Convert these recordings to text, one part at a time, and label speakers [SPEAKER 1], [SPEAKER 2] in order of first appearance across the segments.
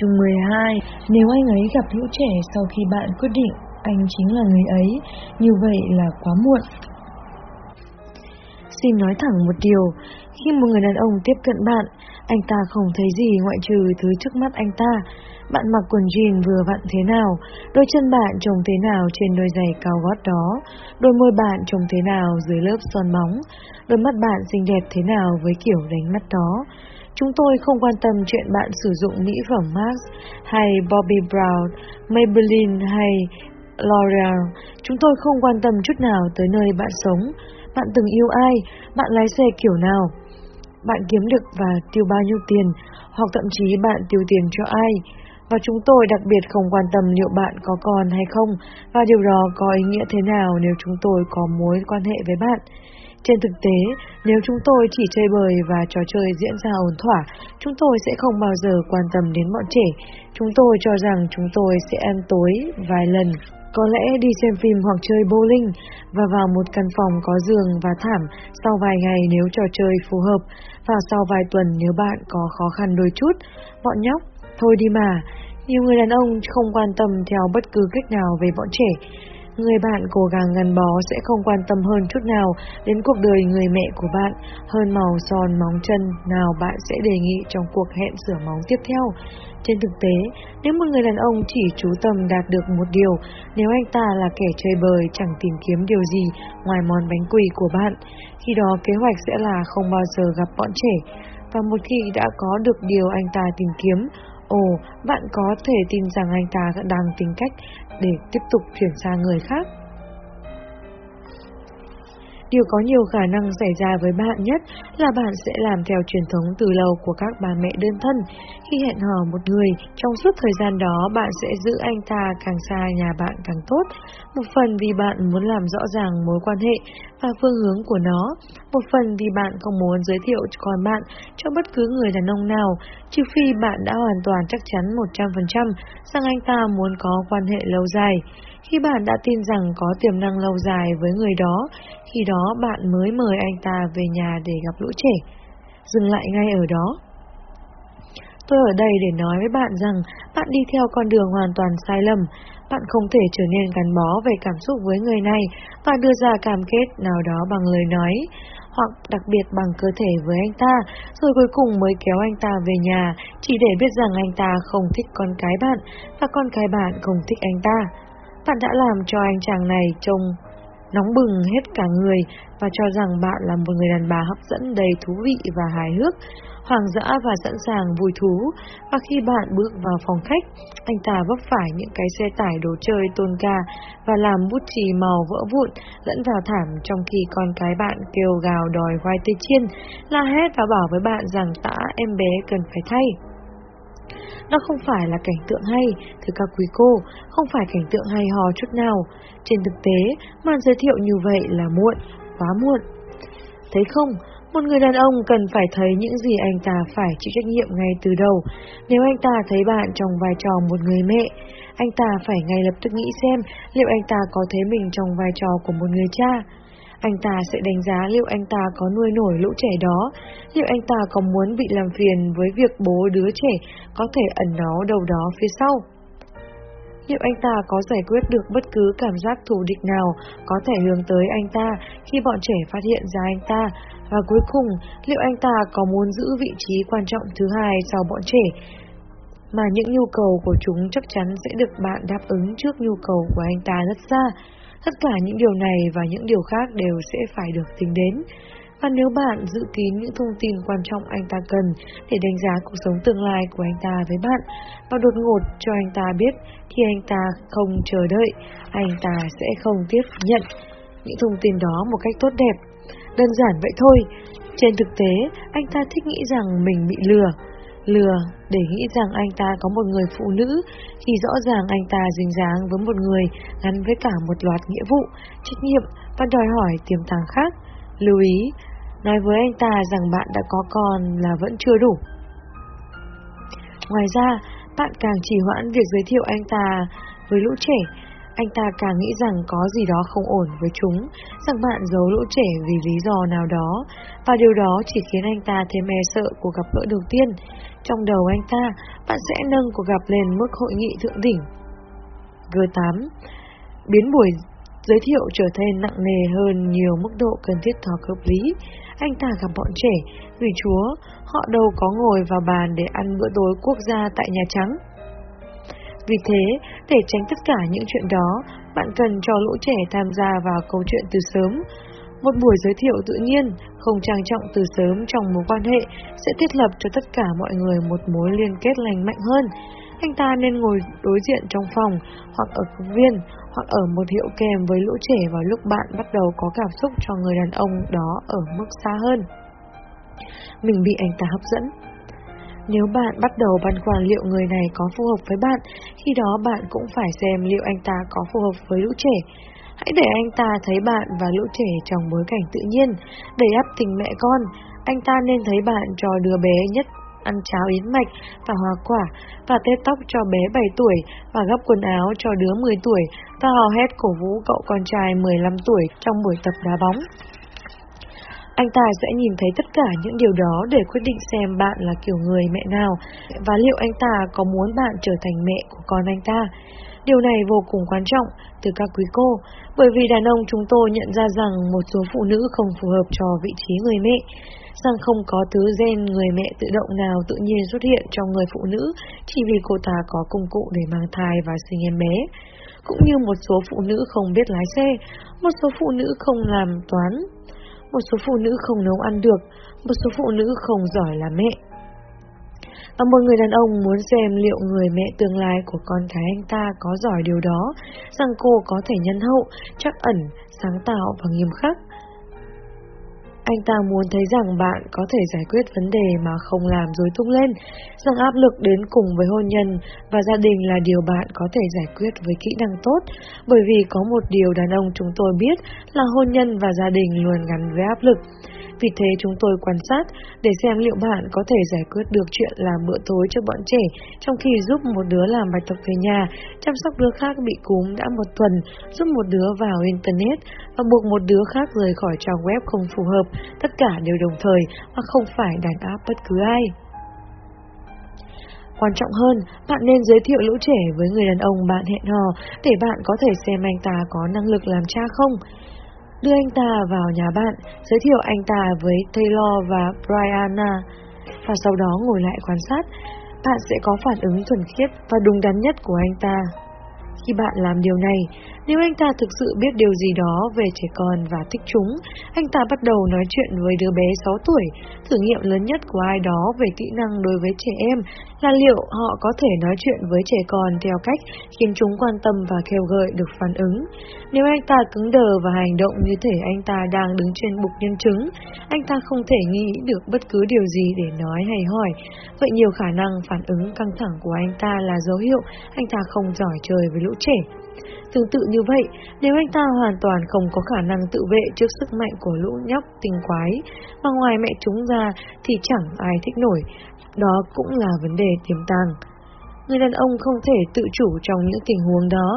[SPEAKER 1] Chương 12 Nếu anh ấy gặp lũ trẻ sau khi bạn quyết định anh chính là người ấy, như vậy là quá muộn. Xin nói thẳng một điều, khi một người đàn ông tiếp cận bạn, anh ta không thấy gì ngoại trừ thứ trước mắt anh ta. Bạn mặc quần jean vừa vặn thế nào, đôi chân bạn trông thế nào trên đôi giày cao gót đó, đôi môi bạn trông thế nào dưới lớp son bóng, đôi mắt bạn xinh đẹp thế nào với kiểu đánh mắt đó. Chúng tôi không quan tâm chuyện bạn sử dụng mỹ phẩm Max hay Bobbi Brown, Maybelline hay L'Oreal. Chúng tôi không quan tâm chút nào tới nơi bạn sống, bạn từng yêu ai, bạn lái xe kiểu nào, bạn kiếm được và tiêu bao nhiêu tiền, hoặc thậm chí bạn tiêu tiền cho ai. Và chúng tôi đặc biệt không quan tâm liệu bạn có con hay không, và điều đó có ý nghĩa thế nào nếu chúng tôi có mối quan hệ với bạn. Trên thực tế, nếu chúng tôi chỉ chơi bời và trò chơi diễn ra ổn thỏa, chúng tôi sẽ không bao giờ quan tâm đến bọn trẻ. Chúng tôi cho rằng chúng tôi sẽ ăn tối vài lần, có lẽ đi xem phim hoặc chơi bowling và vào một căn phòng có giường và thảm sau vài ngày nếu trò chơi phù hợp, và sau vài tuần nếu bạn có khó khăn đôi chút. Bọn nhóc, thôi đi mà. Nhiều người đàn ông không quan tâm theo bất cứ cách nào về bọn trẻ. Người bạn cố gắng gắn bó sẽ không quan tâm hơn chút nào đến cuộc đời người mẹ của bạn, hơn màu son móng chân nào bạn sẽ đề nghị trong cuộc hẹn sửa móng tiếp theo. Trên thực tế, nếu một người đàn ông chỉ chú tâm đạt được một điều, nếu anh ta là kẻ chơi bời chẳng tìm kiếm điều gì ngoài món bánh quỳ của bạn, khi đó kế hoạch sẽ là không bao giờ gặp bọn trẻ. Và một khi đã có được điều anh ta tìm kiếm, ồ, bạn có thể tin rằng anh ta đang tìm cách để tiếp tục chuyển sang người khác. Điều có nhiều khả năng xảy ra với bạn nhất là bạn sẽ làm theo truyền thống từ lâu của các bà mẹ đơn thân. Khi hẹn hò một người, trong suốt thời gian đó bạn sẽ giữ anh ta càng xa nhà bạn càng tốt. Một phần vì bạn muốn làm rõ ràng mối quan hệ và phương hướng của nó. Một phần vì bạn không muốn giới thiệu con bạn cho bất cứ người đàn ông nào, trừ phi bạn đã hoàn toàn chắc chắn 100% rằng anh ta muốn có quan hệ lâu dài. Khi bạn đã tin rằng có tiềm năng lâu dài với người đó, khi đó bạn mới mời anh ta về nhà để gặp lũ trẻ. Dừng lại ngay ở đó. Tôi ở đây để nói với bạn rằng bạn đi theo con đường hoàn toàn sai lầm. Bạn không thể trở nên gắn bó về cảm xúc với người này và đưa ra cam kết nào đó bằng lời nói, hoặc đặc biệt bằng cơ thể với anh ta, rồi cuối cùng mới kéo anh ta về nhà, chỉ để biết rằng anh ta không thích con cái bạn và con cái bạn không thích anh ta. Bạn đã làm cho anh chàng này trông nóng bừng hết cả người và cho rằng bạn là một người đàn bà hấp dẫn đầy thú vị và hài hước, hoàng dã và sẵn sàng vui thú. Và khi bạn bước vào phòng khách, anh ta vấp phải những cái xe tải đồ chơi tôn ca và làm bút chì màu vỡ vụn lẫn vào thảm trong khi con cái bạn kêu gào đòi khoai tây chiên, la hét và bảo với bạn rằng tã em bé cần phải thay. Nó không phải là cảnh tượng hay, thưa các quý cô, không phải cảnh tượng hay hò chút nào. Trên thực tế, màn giới thiệu như vậy là muộn, quá muộn. Thấy không, một người đàn ông cần phải thấy những gì anh ta phải chịu trách nhiệm ngay từ đầu. Nếu anh ta thấy bạn trong vai trò một người mẹ, anh ta phải ngay lập tức nghĩ xem liệu anh ta có thấy mình trong vai trò của một người cha. Anh ta sẽ đánh giá liệu anh ta có nuôi nổi lũ trẻ đó, liệu anh ta có muốn bị làm phiền với việc bố đứa trẻ có thể ẩn nó đâu đó phía sau. Liệu anh ta có giải quyết được bất cứ cảm giác thù địch nào có thể hướng tới anh ta khi bọn trẻ phát hiện ra anh ta? Và cuối cùng, liệu anh ta có muốn giữ vị trí quan trọng thứ hai sau bọn trẻ? Mà những nhu cầu của chúng chắc chắn sẽ được bạn đáp ứng trước nhu cầu của anh ta rất xa. Tất cả những điều này và những điều khác đều sẽ phải được tính đến. Và nếu bạn giữ kín những thông tin quan trọng anh ta cần để đánh giá cuộc sống tương lai của anh ta với bạn và đột ngột cho anh ta biết thì anh ta không chờ đợi, anh ta sẽ không tiếp nhận những thông tin đó một cách tốt đẹp. Đơn giản vậy thôi. Trên thực tế, anh ta thích nghĩ rằng mình bị lừa lừa để nghĩ rằng anh ta có một người phụ nữ khi rõ ràng anh ta dính dáng với một người gắn với cả một loạt nghĩa vụ, trách nhiệm và đòi hỏi tiềm tàng khác. Lưu ý, nói với anh ta rằng bạn đã có con là vẫn chưa đủ. Ngoài ra, bạn càng trì hoãn việc giới thiệu anh ta với lũ trẻ, anh ta càng nghĩ rằng có gì đó không ổn với chúng, rằng bạn giấu lũ trẻ vì lý do nào đó, và điều đó chỉ khiến anh ta thêm e sợ cuộc gặp gỡ đầu tiên. Trong đầu anh ta, bạn sẽ nâng cuộc gặp lên mức hội nghị thượng đỉnh. G8 Biến buổi giới thiệu trở nên nặng nề hơn nhiều mức độ cần thiết thỏa hợp lý. Anh ta gặp bọn trẻ, vì chúa, họ đâu có ngồi vào bàn để ăn bữa tối quốc gia tại Nhà Trắng. Vì thế, để tránh tất cả những chuyện đó, bạn cần cho lũ trẻ tham gia vào câu chuyện từ sớm. Một buổi giới thiệu tự nhiên, không trang trọng từ sớm trong mối quan hệ sẽ thiết lập cho tất cả mọi người một mối liên kết lành mạnh hơn. Anh ta nên ngồi đối diện trong phòng, hoặc ở công viên, hoặc ở một hiệu kèm với lũ trẻ vào lúc bạn bắt đầu có cảm xúc cho người đàn ông đó ở mức xa hơn. Mình bị anh ta hấp dẫn. Nếu bạn bắt đầu băn khoăn liệu người này có phù hợp với bạn, khi đó bạn cũng phải xem liệu anh ta có phù hợp với lũ trẻ. Hãy để anh ta thấy bạn và lũ trẻ trong bối cảnh tự nhiên, đầy ắp tình mẹ con. Anh ta nên thấy bạn cho đứa bé nhất ăn cháo yến mạch và hoa quả và tết tóc cho bé 7 tuổi và gấp quần áo cho đứa 10 tuổi và hò hét cổ vũ cậu con trai 15 tuổi trong buổi tập đá bóng. Anh ta sẽ nhìn thấy tất cả những điều đó để quyết định xem bạn là kiểu người mẹ nào và liệu anh ta có muốn bạn trở thành mẹ của con anh ta. Điều này vô cùng quan trọng từ các quý cô, bởi vì đàn ông chúng tôi nhận ra rằng một số phụ nữ không phù hợp cho vị trí người mẹ, rằng không có thứ gen người mẹ tự động nào tự nhiên xuất hiện trong người phụ nữ chỉ vì cô ta có công cụ để mang thai và sinh em bé. Cũng như một số phụ nữ không biết lái xe, một số phụ nữ không làm toán, một số phụ nữ không nấu ăn được, một số phụ nữ không giỏi làm mẹ. Và một người đàn ông muốn xem liệu người mẹ tương lai của con cái anh ta có giỏi điều đó, rằng cô có thể nhân hậu, chắc ẩn, sáng tạo và nghiêm khắc. Anh ta muốn thấy rằng bạn có thể giải quyết vấn đề mà không làm dối tung lên, rằng áp lực đến cùng với hôn nhân và gia đình là điều bạn có thể giải quyết với kỹ năng tốt, bởi vì có một điều đàn ông chúng tôi biết là hôn nhân và gia đình luôn gắn với áp lực. Vì thế chúng tôi quan sát để xem liệu bạn có thể giải quyết được chuyện làm bữa tối cho bọn trẻ trong khi giúp một đứa làm bài tập về nhà, chăm sóc đứa khác bị cúm đã một tuần, giúp một đứa vào Internet và buộc một đứa khác rời khỏi trang web không phù hợp, tất cả đều đồng thời hoặc không phải đàn áp bất cứ ai. Quan trọng hơn, bạn nên giới thiệu lũ trẻ với người đàn ông bạn hẹn hò để bạn có thể xem anh ta có năng lực làm cha không đưa anh ta vào nhà bạn, giới thiệu anh ta với Taylor và Brianna, và sau đó ngồi lại quan sát, bạn sẽ có phản ứng thuần khiết và đúng đắn nhất của anh ta. Khi bạn làm điều này, nếu anh ta thực sự biết điều gì đó về trẻ con và thích chúng, anh ta bắt đầu nói chuyện với đứa bé 6 tuổi. Thử nghiệm lớn nhất của ai đó về kỹ năng đối với trẻ em là liệu họ có thể nói chuyện với trẻ con theo cách khiến chúng quan tâm và kêu gợi được phản ứng. Nếu anh ta cứng đờ và hành động như thể anh ta đang đứng trên bục nhân chứng, anh ta không thể nghĩ được bất cứ điều gì để nói hay hỏi. Vậy nhiều khả năng phản ứng căng thẳng của anh ta là dấu hiệu anh ta không giỏi chơi với lũ trẻ. Tương tự như vậy, nếu anh ta hoàn toàn không có khả năng tự vệ trước sức mạnh của lũ nhóc tinh quái, mà ngoài mẹ chúng ra thì chẳng ai thích nổi, đó cũng là vấn đề tiềm tàng. Người đàn ông không thể tự chủ trong những tình huống đó,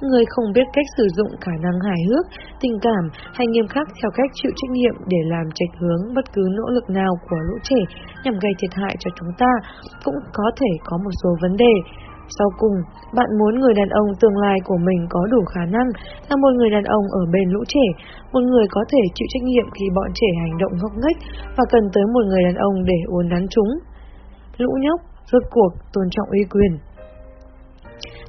[SPEAKER 1] người không biết cách sử dụng khả năng hài hước, tình cảm hay nghiêm khắc theo cách chịu trách nhiệm để làm trạch hướng bất cứ nỗ lực nào của lũ trẻ nhằm gây thiệt hại cho chúng ta, cũng có thể có một số vấn đề. Sau cùng, bạn muốn người đàn ông tương lai của mình có đủ khả năng là một người đàn ông ở bên lũ trẻ, một người có thể chịu trách nhiệm khi bọn trẻ hành động ngốc nghếch và cần tới một người đàn ông để uốn nắn chúng. Lũ nhóc, rốt cuộc, tôn trọng uy quyền.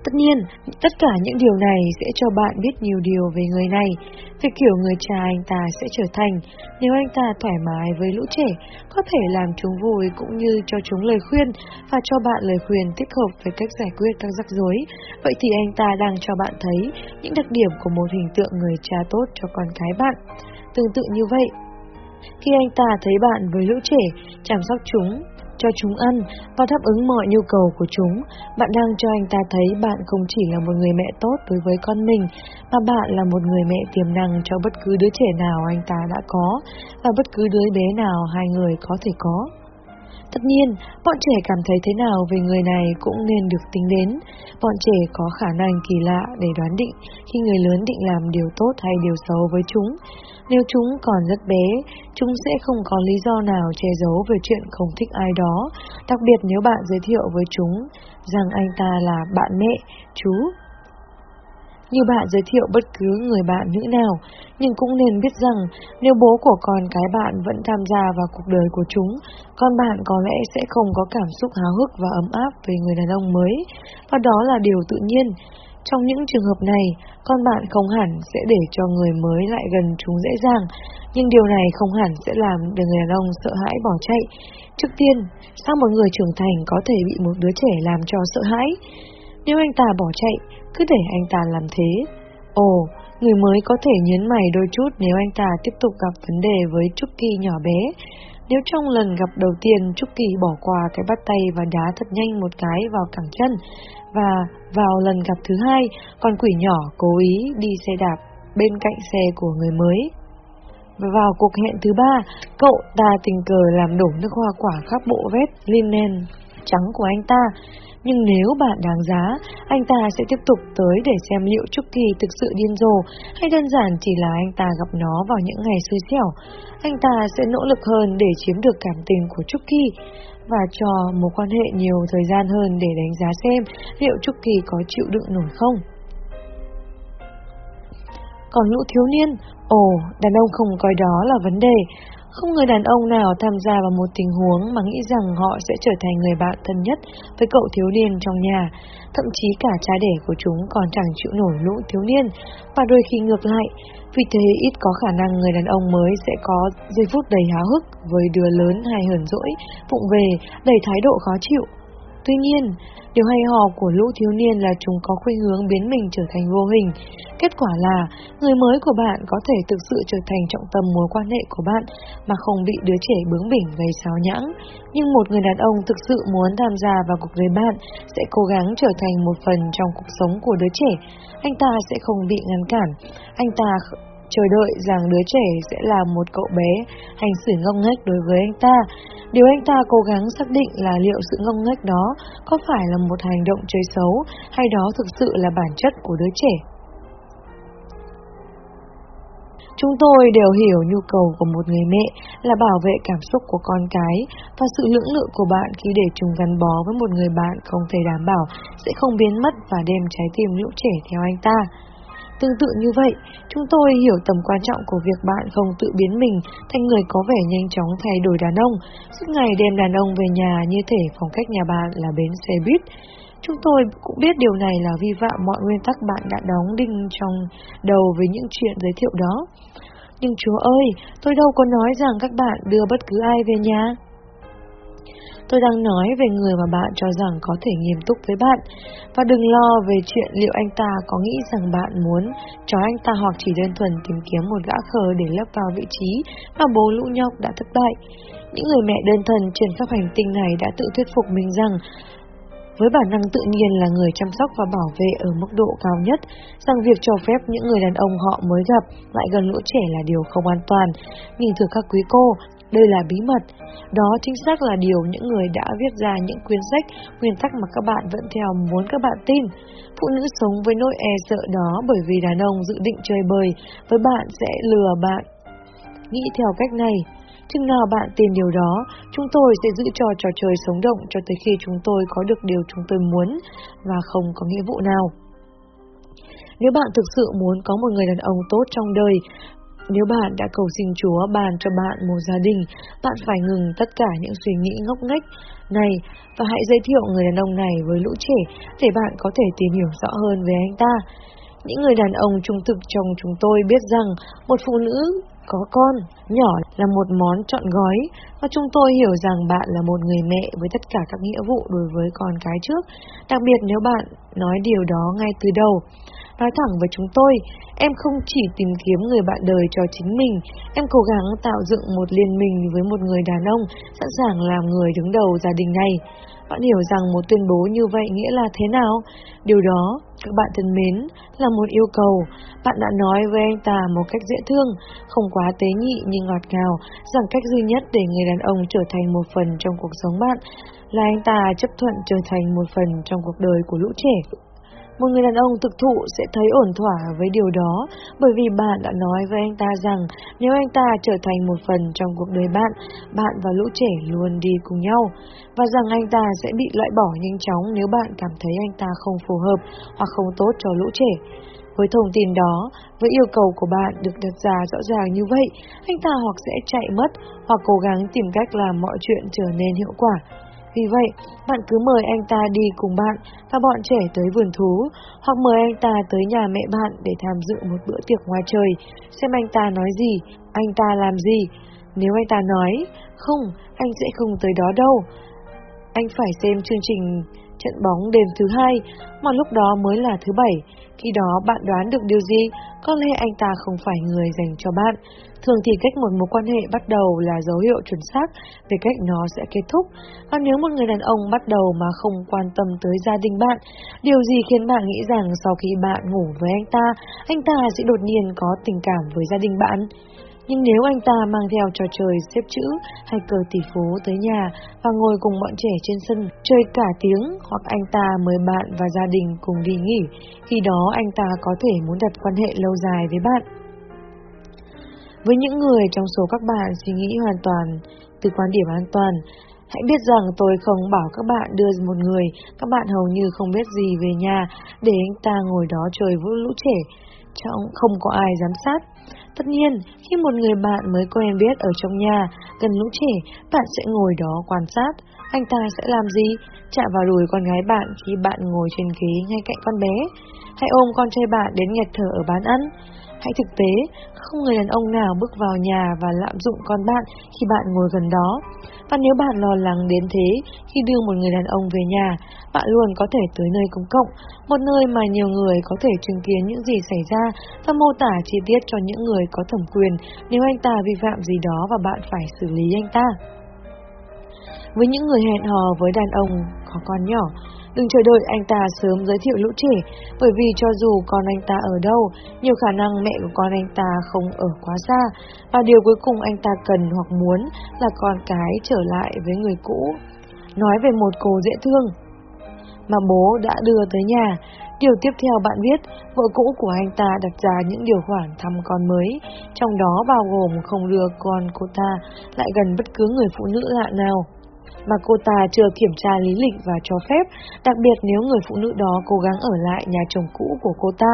[SPEAKER 1] Tất nhiên, tất cả những điều này sẽ cho bạn biết nhiều điều về người này, về kiểu người cha anh ta sẽ trở thành nếu anh ta thoải mái với lũ trẻ, có thể làm chúng vui cũng như cho chúng lời khuyên và cho bạn lời khuyên thích hợp về cách giải quyết các rắc rối. Vậy thì anh ta đang cho bạn thấy những đặc điểm của một hình tượng người cha tốt cho con cái bạn. Tương tự như vậy, khi anh ta thấy bạn với lũ trẻ, chăm sóc chúng, cho chúng ăn và đáp ứng mọi nhu cầu của chúng, bạn đang cho anh ta thấy bạn không chỉ là một người mẹ tốt đối với con mình, mà bạn là một người mẹ tiềm năng cho bất cứ đứa trẻ nào anh ta đã có và bất cứ đứa bé nào hai người có thể có. Tất nhiên, bọn trẻ cảm thấy thế nào về người này cũng nên được tính đến. Bọn trẻ có khả năng kỳ lạ để đoán định khi người lớn định làm điều tốt hay điều xấu với chúng. Nếu chúng còn rất bé, chúng sẽ không có lý do nào che giấu về chuyện không thích ai đó, đặc biệt nếu bạn giới thiệu với chúng rằng anh ta là bạn mẹ, chú như bạn giới thiệu bất cứ người bạn nữ nào, nhưng cũng nên biết rằng nếu bố của con cái bạn vẫn tham gia vào cuộc đời của chúng, con bạn có lẽ sẽ không có cảm xúc háo hức và ấm áp về người đàn ông mới, và đó là điều tự nhiên. Trong những trường hợp này, con bạn không hẳn sẽ để cho người mới lại gần chúng dễ dàng, nhưng điều này không hẳn sẽ làm để người đàn ông sợ hãi bỏ chạy. Trước tiên, sao một người trưởng thành có thể bị một đứa trẻ làm cho sợ hãi? Nếu anh ta bỏ chạy, cứ để anh ta làm thế. Ồ, người mới có thể nhấn mày đôi chút nếu anh ta tiếp tục gặp vấn đề với trúc kỳ nhỏ bé. Nếu trong lần gặp đầu tiên trúc kỳ bỏ qua cái bắt tay và đá thật nhanh một cái vào cẳng chân, và vào lần gặp thứ hai, con quỷ nhỏ cố ý đi xe đạp bên cạnh xe của người mới. Và vào cuộc hẹn thứ ba, cậu ta tình cờ làm đổ nước hoa quả khắp bộ vest linen trắng của anh ta. Nhưng nếu bạn đáng giá, anh ta sẽ tiếp tục tới để xem liệu trúc kỳ thực sự điên rồ hay đơn giản chỉ là anh ta gặp nó vào những ngày xui xẻo. Anh ta sẽ nỗ lực hơn để chiếm được cảm tình của trúc kỳ và cho một quan hệ nhiều thời gian hơn để đánh giá xem liệu trúc kỳ có chịu đựng nổi không. Còn lũ thiếu niên, ồ, đàn ông không coi đó là vấn đề. Không người đàn ông nào tham gia vào một tình huống mà nghĩ rằng họ sẽ trở thành người bạn thân nhất với cậu thiếu niên trong nhà. Thậm chí cả cha đẻ của chúng còn chẳng chịu nổi lũ thiếu niên. Và đôi khi ngược lại, vì thế ít có khả năng người đàn ông mới sẽ có giây phút đầy háo hức với đứa lớn hay hờn dỗi, vụng về, đầy thái độ khó chịu. Tuy nhiên, điều hay ho của lũ thiếu niên là chúng có khuynh hướng biến mình trở thành vô hình. Kết quả là, người mới của bạn có thể thực sự trở thành trọng tâm mối quan hệ của bạn mà không bị đứa trẻ bướng bỉnh gây xáo nhãng. Nhưng một người đàn ông thực sự muốn tham gia vào cuộc đời bạn sẽ cố gắng trở thành một phần trong cuộc sống của đứa trẻ. Anh ta sẽ không bị ngăn cản. Anh ta chờ đợi rằng đứa trẻ sẽ là một cậu bé hành xử ngông nghếch đối với anh ta. Điều anh ta cố gắng xác định là liệu sự ngông nghếch đó có phải là một hành động chơi xấu hay đó thực sự là bản chất của đứa trẻ. Chúng tôi đều hiểu nhu cầu của một người mẹ là bảo vệ cảm xúc của con cái và sự lưỡng lự của bạn khi để chúng gắn bó với một người bạn không thể đảm bảo sẽ không biến mất và đem trái tim lũ trẻ theo anh ta. Tương tự như vậy, chúng tôi hiểu tầm quan trọng của việc bạn không tự biến mình thành người có vẻ nhanh chóng thay đổi đàn ông, suốt ngày đem đàn ông về nhà như thể phong cách nhà bạn là bến xe buýt. Chúng tôi cũng biết điều này là vi phạm mọi nguyên tắc bạn đã đóng đinh trong đầu với những chuyện giới thiệu đó. Nhưng chúa ơi, tôi đâu có nói rằng các bạn đưa bất cứ ai về nhà. Tôi đang nói về người mà bạn cho rằng có thể nghiêm túc với bạn. Và đừng lo về chuyện liệu anh ta có nghĩ rằng bạn muốn cho anh ta hoặc chỉ đơn thuần tìm kiếm một gã khờ để lấp vào vị trí mà bố lũ nhóc đã thất bại. Những người mẹ đơn thần trên khắp hành tinh này đã tự thuyết phục mình rằng với bản năng tự nhiên là người chăm sóc và bảo vệ ở mức độ cao nhất, rằng việc cho phép những người đàn ông họ mới gặp lại gần lũ trẻ là điều không an toàn. Nhưng thưa các quý cô, đây là bí mật. Đó chính xác là điều những người đã viết ra những quyển sách, nguyên tắc mà các bạn vẫn theo muốn các bạn tin. Phụ nữ sống với nỗi e sợ đó bởi vì đàn ông dự định chơi bời với bạn sẽ lừa bạn. Nghĩ theo cách này, chừng nào bạn tin điều đó, chúng tôi sẽ giữ cho trò chơi sống động cho tới khi chúng tôi có được điều chúng tôi muốn và không có nghĩa vụ nào. Nếu bạn thực sự muốn có một người đàn ông tốt trong đời, nếu bạn đã cầu xin Chúa ban cho bạn một gia đình, bạn phải ngừng tất cả những suy nghĩ ngốc nghếch này và hãy giới thiệu người đàn ông này với lũ trẻ để bạn có thể tìm hiểu rõ hơn về anh ta. Những người đàn ông trung thực trong chúng tôi biết rằng một phụ nữ có con nhỏ là một món chọn gói và chúng tôi hiểu rằng bạn là một người mẹ với tất cả các nghĩa vụ đối với con cái trước, đặc biệt nếu bạn nói điều đó ngay từ đầu. Nói thẳng với chúng tôi, em không chỉ tìm kiếm người bạn đời cho chính mình, em cố gắng tạo dựng một liên minh với một người đàn ông sẵn sàng làm người đứng đầu gia đình này. Bạn hiểu rằng một tuyên bố như vậy nghĩa là thế nào? Điều đó, các bạn thân mến, là một yêu cầu. Bạn đã nói với anh ta một cách dễ thương, không quá tế nhị nhưng ngọt ngào rằng cách duy nhất để người đàn ông trở thành một phần trong cuộc sống bạn là anh ta chấp thuận trở thành một phần trong cuộc đời của lũ trẻ. Một người đàn ông thực thụ sẽ thấy ổn thỏa với điều đó bởi vì bạn đã nói với anh ta rằng nếu anh ta trở thành một phần trong cuộc đời bạn, bạn và lũ trẻ luôn đi cùng nhau và rằng anh ta sẽ bị loại bỏ nhanh chóng nếu bạn cảm thấy anh ta không phù hợp hoặc không tốt cho lũ trẻ. Với thông tin đó, với yêu cầu của bạn được đặt ra rõ ràng như vậy, anh ta hoặc sẽ chạy mất hoặc cố gắng tìm cách làm mọi chuyện trở nên hiệu quả. Vì vậy, bạn cứ mời anh ta đi cùng bạn và bọn trẻ tới vườn thú, hoặc mời anh ta tới nhà mẹ bạn để tham dự một bữa tiệc ngoài trời, xem anh ta nói gì, anh ta làm gì. Nếu anh ta nói, không, anh sẽ không tới đó đâu. Anh phải xem chương trình trận bóng đêm thứ hai, mà lúc đó mới là thứ bảy. Khi đó bạn đoán được điều gì? Có lẽ anh ta không phải người dành cho bạn. Thường thì cách một mối quan hệ bắt đầu là dấu hiệu chuẩn xác về cách nó sẽ kết thúc. Và nếu một người đàn ông bắt đầu mà không quan tâm tới gia đình bạn, điều gì khiến bạn nghĩ rằng sau khi bạn ngủ với anh ta, anh ta sẽ đột nhiên có tình cảm với gia đình bạn? Nhưng nếu anh ta mang theo trò chơi xếp chữ hay cờ tỷ phú tới nhà và ngồi cùng bọn trẻ trên sân chơi cả tiếng hoặc anh ta mời bạn và gia đình cùng đi nghỉ, khi đó anh ta có thể muốn đặt quan hệ lâu dài với bạn. Với những người trong số các bạn suy nghĩ hoàn toàn từ quan điểm an toàn, hãy biết rằng tôi không bảo các bạn đưa một người các bạn hầu như không biết gì về nhà để anh ta ngồi đó chơi vũ lũ trẻ, trong không có ai giám sát. Tất nhiên, khi một người bạn mới quen biết ở trong nhà, gần lũ trẻ, bạn sẽ ngồi đó quan sát. Anh ta sẽ làm gì? Chạm vào đùi con gái bạn khi bạn ngồi trên ghế ngay cạnh con bé. Hãy ôm con trai bạn đến nghẹt thở ở bán ăn. Hãy thực tế, không người đàn ông nào bước vào nhà và lạm dụng con bạn khi bạn ngồi gần đó. Và nếu bạn lo lắng đến thế khi đưa một người đàn ông về nhà, bạn luôn có thể tới nơi công cộng, một nơi mà nhiều người có thể chứng kiến những gì xảy ra và mô tả chi tiết cho những người có thẩm quyền nếu anh ta vi phạm gì đó và bạn phải xử lý anh ta. Với những người hẹn hò với đàn ông có con nhỏ, Đừng chờ đợi anh ta sớm giới thiệu lũ trẻ, bởi vì cho dù con anh ta ở đâu, nhiều khả năng mẹ của con anh ta không ở quá xa, và điều cuối cùng anh ta cần hoặc muốn là con cái trở lại với người cũ. Nói về một cô dễ thương mà bố đã đưa tới nhà, Điều tiếp theo bạn biết, vợ cũ của anh ta đặt ra những điều khoản thăm con mới, trong đó bao gồm không đưa con cô ta lại gần bất cứ người phụ nữ lạ nào mà cô ta chưa kiểm tra lý lịch và cho phép, đặc biệt nếu người phụ nữ đó cố gắng ở lại nhà chồng cũ của cô ta.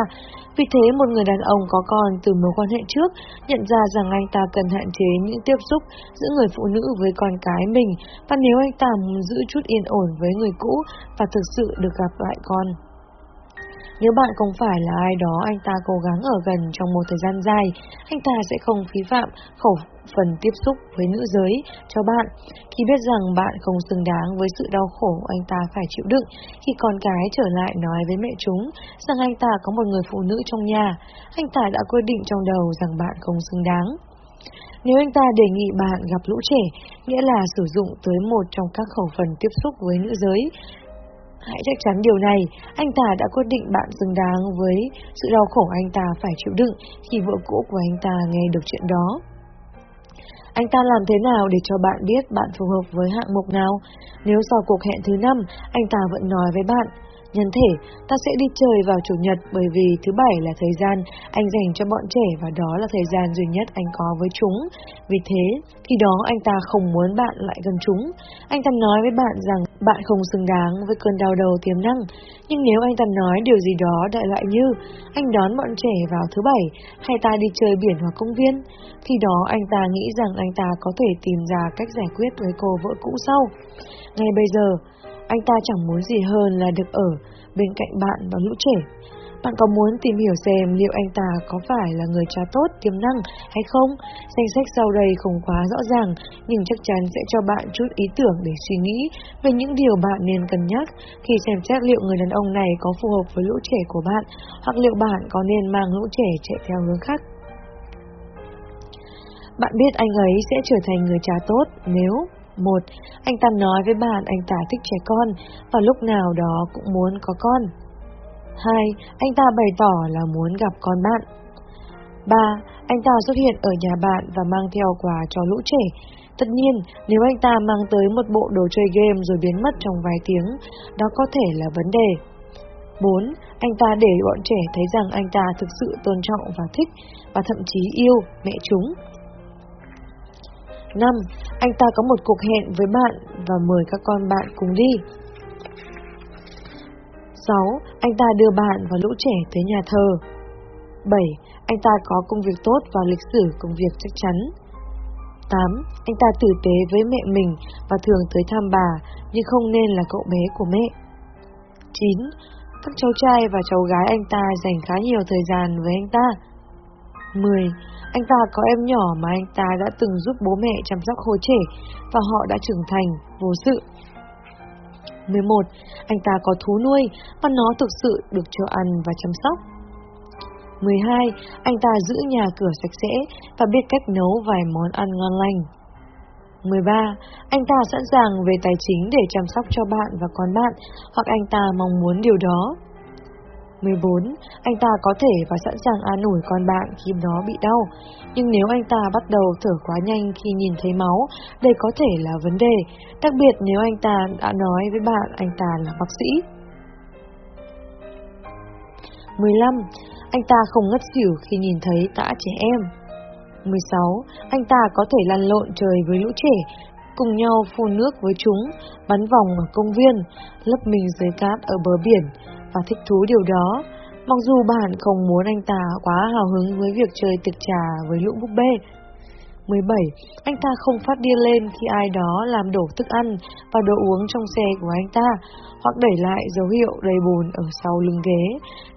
[SPEAKER 1] Vì thế, một người đàn ông có con từ mối quan hệ trước nhận ra rằng anh ta cần hạn chế những tiếp xúc giữa người phụ nữ với con cái mình và nếu anh ta muốn giữ chút yên ổn với người cũ và thực sự được gặp lại con. Nếu bạn không phải là ai đó anh ta cố gắng ở gần trong một thời gian dài, anh ta sẽ không phí phạm khẩu phần tiếp xúc với nữ giới cho bạn. Khi biết rằng bạn không xứng đáng với sự đau khổ anh ta phải chịu đựng, khi con cái trở lại nói với mẹ chúng rằng anh ta có một người phụ nữ trong nhà, anh ta đã quyết định trong đầu rằng bạn không xứng đáng. Nếu anh ta đề nghị bạn gặp lũ trẻ, nghĩa là sử dụng tới một trong các khẩu phần tiếp xúc với nữ giới, Hãy chắc chắn điều này, anh ta đã quyết định bạn xứng đáng với sự đau khổ anh ta phải chịu đựng khi vợ cũ của anh ta nghe được chuyện đó. Anh ta làm thế nào để cho bạn biết bạn phù hợp với hạng mục nào? Nếu sau cuộc hẹn thứ năm, anh ta vẫn nói với bạn, Nhân thể, ta sẽ đi chơi vào chủ nhật bởi vì thứ bảy là thời gian anh dành cho bọn trẻ và đó là thời gian duy nhất anh có với chúng. Vì thế, khi đó anh ta không muốn bạn lại gần chúng. Anh ta nói với bạn rằng bạn không xứng đáng với cơn đau đầu tiềm năng. Nhưng nếu anh ta nói điều gì đó đại loại như anh đón bọn trẻ vào thứ bảy hay ta đi chơi biển hoặc công viên, khi đó anh ta nghĩ rằng anh ta có thể tìm ra cách giải quyết với cô vợ cũ sau. Ngay bây giờ, anh ta chẳng muốn gì hơn là được ở bên cạnh bạn và lũ trẻ. Bạn có muốn tìm hiểu xem liệu anh ta có phải là người cha tốt, tiềm năng hay không? Danh sách sau đây không quá rõ ràng, nhưng chắc chắn sẽ cho bạn chút ý tưởng để suy nghĩ về những điều bạn nên cân nhắc khi xem xét liệu người đàn ông này có phù hợp với lũ trẻ của bạn, hoặc liệu bạn có nên mang lũ trẻ chạy theo hướng khác. Bạn biết anh ấy sẽ trở thành người cha tốt nếu một, anh ta nói với bạn anh ta thích trẻ con và lúc nào đó cũng muốn có con. Hai, anh ta bày tỏ là muốn gặp con bạn. 3. Anh ta xuất hiện ở nhà bạn và mang theo quà cho lũ trẻ. Tất nhiên, nếu anh ta mang tới một bộ đồ chơi game rồi biến mất trong vài tiếng, đó có thể là vấn đề. 4. Anh ta để bọn trẻ thấy rằng anh ta thực sự tôn trọng và thích, và thậm chí yêu mẹ chúng năm, Anh ta có một cuộc hẹn với bạn và mời các con bạn cùng đi. 6. Anh ta đưa bạn và lũ trẻ tới nhà thờ. 7. Anh ta có công việc tốt và lịch sử công việc chắc chắn. 8. Anh ta tử tế với mẹ mình và thường tới thăm bà, nhưng không nên là cậu bé của mẹ. 9. Các cháu trai và cháu gái anh ta dành khá nhiều thời gian với anh ta. 10. Anh ta có em nhỏ mà anh ta đã từng giúp bố mẹ chăm sóc hồi trẻ và họ đã trưởng thành, vô sự. 11. Anh ta có thú nuôi và nó thực sự được cho ăn và chăm sóc. 12. Anh ta giữ nhà cửa sạch sẽ và biết cách nấu vài món ăn ngon lành. 13. Anh ta sẵn sàng về tài chính để chăm sóc cho bạn và con bạn, hoặc anh ta mong muốn điều đó. 14. Anh ta có thể và sẵn sàng an ủi con bạn khi nó bị đau, nhưng nếu anh ta bắt đầu thở quá nhanh khi nhìn thấy máu, đây có thể là vấn đề, đặc biệt nếu anh ta đã nói với bạn anh ta là bác sĩ. 15. Anh ta không ngất xỉu khi nhìn thấy tã trẻ em. 16. Anh ta có thể lăn lộn trời với lũ trẻ, cùng nhau phun nước với chúng, bắn vòng ở công viên, lấp mình dưới cát ở bờ biển và thích thú điều đó. Mặc dù bạn không muốn anh ta quá hào hứng với việc chơi tiệc trà với lũ búp bê. 17. Anh ta không phát điên lên khi ai đó làm đổ thức ăn và đồ uống trong xe của anh ta, hoặc đẩy lại dấu hiệu đầy bùn ở sau lưng ghế.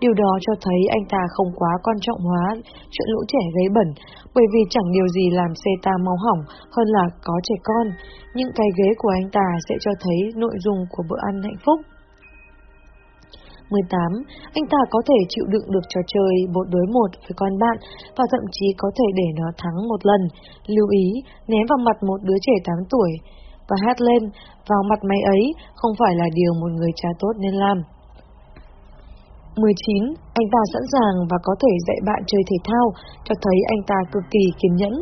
[SPEAKER 1] Điều đó cho thấy anh ta không quá quan trọng hóa chuyện lũ trẻ gây bẩn, bởi vì chẳng điều gì làm xe ta máu hỏng hơn là có trẻ con. Những cái ghế của anh ta sẽ cho thấy nội dung của bữa ăn hạnh phúc. 18. Anh ta có thể chịu đựng được trò chơi một đối một với con bạn và thậm chí có thể để nó thắng một lần. Lưu ý, ném vào mặt một đứa trẻ 8 tuổi và hát lên vào mặt máy ấy không phải là điều một người cha tốt nên làm. 19. Anh ta sẵn sàng và có thể dạy bạn chơi thể thao, cho thấy anh ta cực kỳ kiên nhẫn.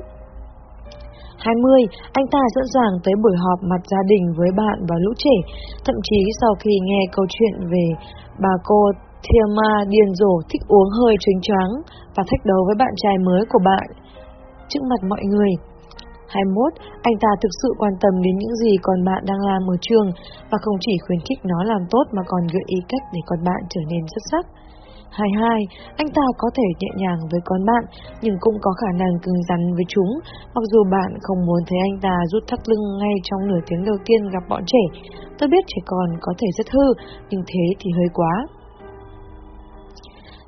[SPEAKER 1] 20. Anh ta sẵn sàng tới buổi họp mặt gia đình với bạn và lũ trẻ, thậm chí sau khi nghe câu chuyện về bà cô Thiema điên rồ thích uống hơi trứng choáng và thách đấu với bạn trai mới của bạn trước mặt mọi người. 21. Anh ta thực sự quan tâm đến những gì con bạn đang làm ở trường và không chỉ khuyến khích nó làm tốt mà còn gợi ý cách để con bạn trở nên xuất sắc. 22. Anh ta có thể nhẹ nhàng với con bạn, nhưng cũng có khả năng cứng rắn với chúng, mặc dù bạn không muốn thấy anh ta rút thắt lưng ngay trong nửa tiếng đầu tiên gặp bọn trẻ. Tôi biết trẻ con có thể rất hư, nhưng thế thì hơi quá.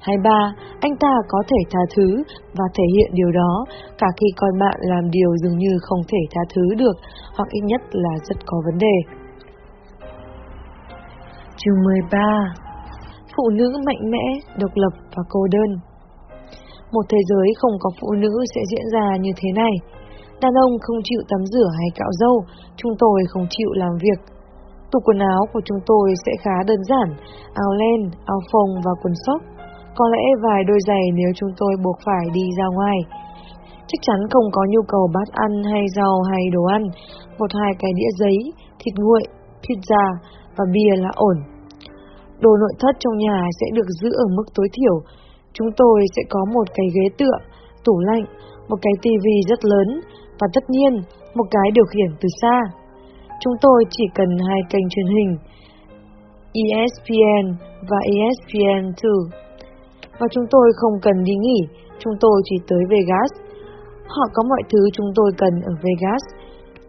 [SPEAKER 1] 23. Anh ta có thể tha thứ và thể hiện điều đó cả khi con bạn làm điều dường như không thể tha thứ được hoặc ít nhất là rất có vấn đề. Chương 13 Phụ nữ mạnh mẽ, độc lập và cô đơn Một thế giới không có phụ nữ sẽ diễn ra như thế này. Đàn ông không chịu tắm rửa hay cạo râu, chúng tôi không chịu làm việc. Tủ quần áo của chúng tôi sẽ khá đơn giản, áo len, áo phông và quần sóc có lẽ vài đôi giày nếu chúng tôi buộc phải đi ra ngoài. Chắc chắn không có nhu cầu bát ăn hay rau hay đồ ăn, một hai cái đĩa giấy, thịt nguội, pizza và bia là ổn. Đồ nội thất trong nhà sẽ được giữ ở mức tối thiểu. Chúng tôi sẽ có một cái ghế tựa, tủ lạnh, một cái tivi rất lớn và tất nhiên một cái điều khiển từ xa. Chúng tôi chỉ cần hai kênh truyền hình ESPN và ESPN2 và chúng tôi không cần đi nghỉ, chúng tôi chỉ tới Vegas. Họ có mọi thứ chúng tôi cần ở Vegas.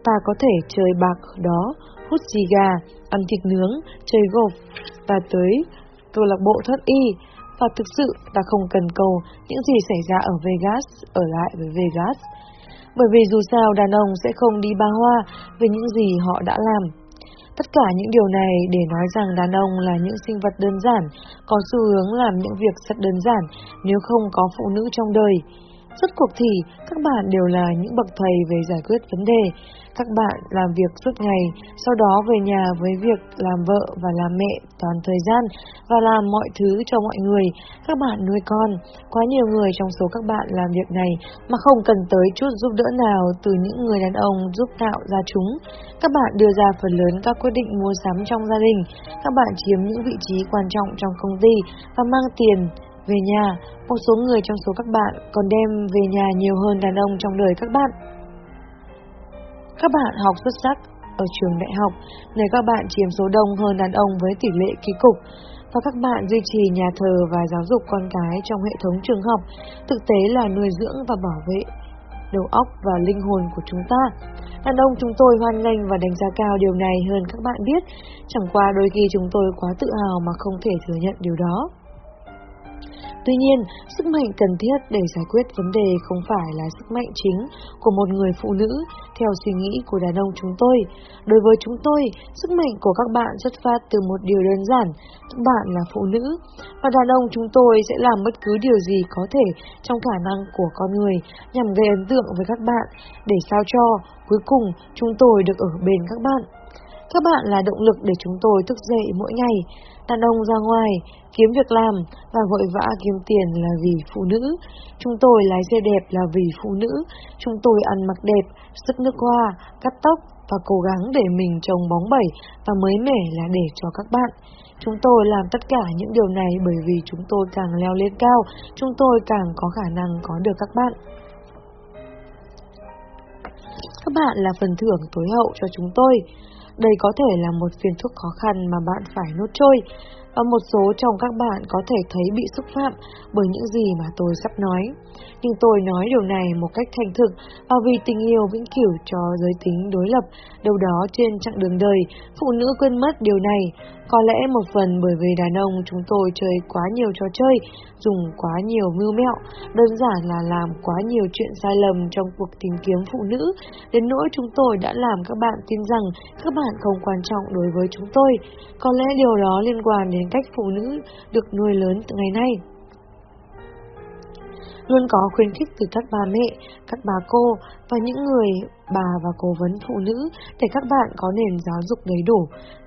[SPEAKER 1] Ta có thể chơi bạc ở đó, hút xì gà, ăn thịt nướng, chơi golf và tới câu lạc bộ thoát y. Và thực sự ta không cần cầu những gì xảy ra ở Vegas ở lại với Vegas. Bởi vì dù sao đàn ông sẽ không đi ba hoa về những gì họ đã làm. Tất cả những điều này để nói rằng đàn ông là những sinh vật đơn giản, có xu hướng làm những việc rất đơn giản nếu không có phụ nữ trong đời. Rốt cuộc thì các bạn đều là những bậc thầy về giải quyết vấn đề. Các bạn làm việc suốt ngày, sau đó về nhà với việc làm vợ và làm mẹ toàn thời gian và làm mọi thứ cho mọi người. Các bạn nuôi con. Quá nhiều người trong số các bạn làm việc này mà không cần tới chút giúp đỡ nào từ những người đàn ông giúp tạo ra chúng. Các bạn đưa ra phần lớn các quyết định mua sắm trong gia đình. Các bạn chiếm những vị trí quan trọng trong công ty và mang tiền về nhà. Một số người trong số các bạn còn đem về nhà nhiều hơn đàn ông trong đời các bạn. Các bạn học xuất sắc ở trường đại học, nơi các bạn chiếm số đông hơn đàn ông với tỷ lệ ký cục, và các bạn duy trì nhà thờ và giáo dục con cái trong hệ thống trường học, thực tế là nuôi dưỡng và bảo vệ đầu óc và linh hồn của chúng ta. Đàn ông chúng tôi hoan nghênh và đánh giá cao điều này hơn các bạn biết, chẳng qua đôi khi chúng tôi quá tự hào mà không thể thừa nhận điều đó. Tuy nhiên, sức mạnh cần thiết để giải quyết vấn đề không phải là sức mạnh chính của một người phụ nữ, theo suy nghĩ của đàn ông chúng tôi. Đối với chúng tôi, sức mạnh của các bạn xuất phát từ một điều đơn giản, các bạn là phụ nữ, và đàn ông chúng tôi sẽ làm bất cứ điều gì có thể trong khả năng của con người nhằm gây ấn tượng với các bạn, để sao cho, cuối cùng, chúng tôi được ở bên các bạn. Các bạn là động lực để chúng tôi thức dậy mỗi ngày. Đàn ông ra ngoài, kiếm việc làm và vội vã kiếm tiền là vì phụ nữ. Chúng tôi lái xe đẹp là vì phụ nữ. Chúng tôi ăn mặc đẹp, sức nước hoa, cắt tóc và cố gắng để mình trông bóng bẩy và mới mẻ là để cho các bạn. Chúng tôi làm tất cả những điều này bởi vì chúng tôi càng leo lên cao, chúng tôi càng có khả năng có được các bạn. Các bạn là phần thưởng tối hậu cho chúng tôi. Đây có thể là một phiền thuốc khó khăn mà bạn phải nốt trôi, và một số trong các bạn có thể thấy bị xúc phạm bởi những gì mà tôi sắp nói. Nhưng tôi nói điều này một cách thành thực và vì tình yêu vĩnh cửu cho giới tính đối lập, đâu đó trên chặng đường đời, phụ nữ quên mất điều này. Có lẽ một phần bởi vì đàn ông chúng tôi chơi quá nhiều trò chơi, dùng quá nhiều mưu mẹo, đơn giản là làm quá nhiều chuyện sai lầm trong cuộc tìm kiếm phụ nữ, đến nỗi chúng tôi đã làm các bạn tin rằng các bạn không quan trọng đối với chúng tôi. Có lẽ điều đó liên quan đến cách phụ nữ được nuôi lớn từ ngày nay luôn có khuyến khích từ các bà mẹ, các bà cô và những người bà và cố vấn phụ nữ để các bạn có nền giáo dục đầy đủ,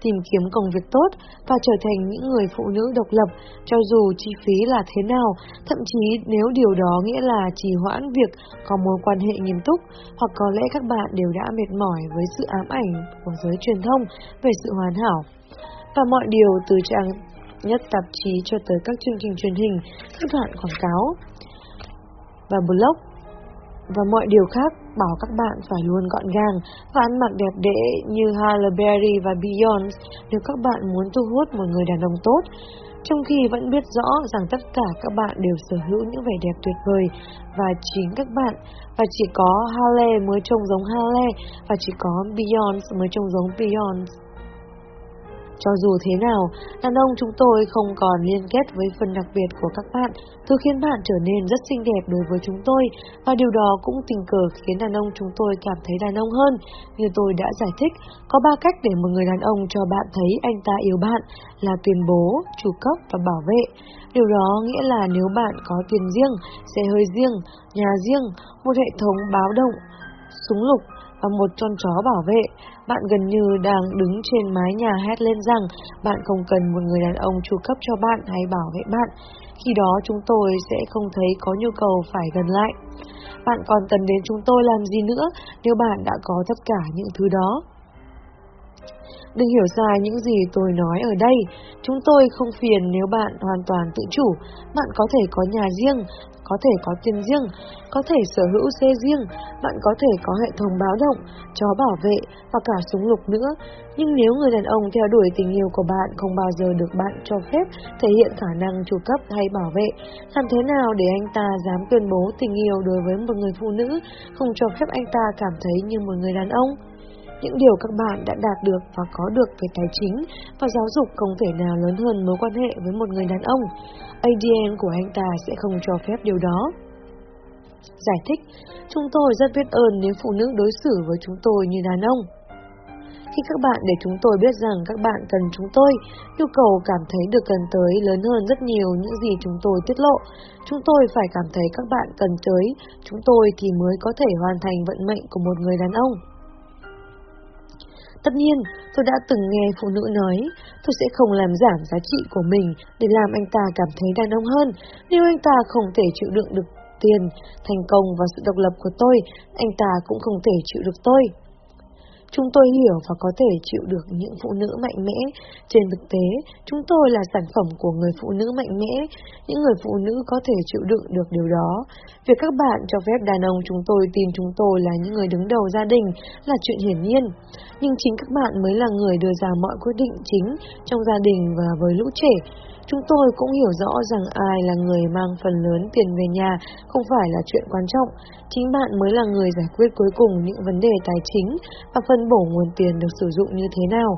[SPEAKER 1] tìm kiếm công việc tốt và trở thành những người phụ nữ độc lập cho dù chi phí là thế nào, thậm chí nếu điều đó nghĩa là trì hoãn việc có mối quan hệ nghiêm túc, hoặc có lẽ các bạn đều đã mệt mỏi với sự ám ảnh của giới truyền thông về sự hoàn hảo. Và mọi điều từ trang nhất tạp chí cho tới các chương trình truyền hình, các đoạn quảng cáo và blog và mọi điều khác, bảo các bạn phải luôn gọn gàng và ăn mặc đẹp đẽ như Halle Berry và Beyoncé nếu các bạn muốn thu hút một người đàn ông tốt. Trong khi vẫn biết rõ rằng tất cả các bạn đều sở hữu những vẻ đẹp tuyệt vời và chính các bạn và chỉ có Halle mới trông giống Halle và chỉ có Beyoncé mới trông giống Beyoncé. Cho dù thế nào, đàn ông chúng tôi không còn liên kết với phần đặc biệt của các bạn, thứ khiến bạn trở nên rất xinh đẹp đối với chúng tôi, và điều đó cũng tình cờ khiến đàn ông chúng tôi cảm thấy đàn ông hơn. Như tôi đã giải thích, có ba cách để một người đàn ông cho bạn thấy anh ta yêu bạn là tuyên bố, chủ cấp và bảo vệ. Điều đó nghĩa là nếu bạn có tiền riêng, xe hơi riêng, nhà riêng, một hệ thống báo động, súng lục và một con chó bảo vệ, bạn gần như đang đứng trên mái nhà hét lên rằng, bạn không cần một người đàn ông chu cấp cho bạn hay bảo vệ bạn. Khi đó chúng tôi sẽ không thấy có nhu cầu phải gần lại. Bạn còn cần đến chúng tôi làm gì nữa nếu bạn đã có tất cả những thứ đó? Đừng hiểu sai những gì tôi nói ở đây. Chúng tôi không phiền nếu bạn hoàn toàn tự chủ. Bạn có thể có nhà riêng, có thể có tiền riêng, có thể sở hữu xe riêng, bạn có thể có hệ thống báo động, chó bảo vệ và cả súng lục nữa. Nhưng nếu người đàn ông theo đuổi tình yêu của bạn không bao giờ được bạn cho phép thể hiện khả năng chủ cấp hay bảo vệ, làm thế nào để anh ta dám tuyên bố tình yêu đối với một người phụ nữ, không cho phép anh ta cảm thấy như một người đàn ông? Những điều các bạn đã đạt được và có được về tài chính và giáo dục không thể nào lớn hơn mối quan hệ với một người đàn ông. ADN của anh ta sẽ không cho phép điều đó. Giải thích, chúng tôi rất biết ơn nếu phụ nữ đối xử với chúng tôi như đàn ông. khi các bạn để chúng tôi biết rằng các bạn cần chúng tôi, nhu cầu cảm thấy được cần tới lớn hơn rất nhiều những gì chúng tôi tiết lộ. Chúng tôi phải cảm thấy các bạn cần tới chúng tôi thì mới có thể hoàn thành vận mệnh của một người đàn ông. Tất nhiên, tôi đã từng nghe phụ nữ nói, tôi sẽ không làm giảm giá trị của mình để làm anh ta cảm thấy đàn ông hơn. Nếu anh ta không thể chịu đựng được tiền, thành công và sự độc lập của tôi, anh ta cũng không thể chịu được tôi. Chúng tôi hiểu và có thể chịu được những phụ nữ mạnh mẽ. Trên thực tế, chúng tôi là sản phẩm của người phụ nữ mạnh mẽ. Những người phụ nữ có thể chịu đựng được điều đó. Việc các bạn cho phép đàn ông chúng tôi tin chúng tôi là những người đứng đầu gia đình là chuyện hiển nhiên. Nhưng chính các bạn mới là người đưa ra mọi quyết định chính trong gia đình và với lũ trẻ. Chúng tôi cũng hiểu rõ rằng ai là người mang phần lớn tiền về nhà không phải là chuyện quan trọng. Chính bạn mới là người giải quyết cuối cùng những vấn đề tài chính và phân bổ nguồn tiền được sử dụng như thế nào.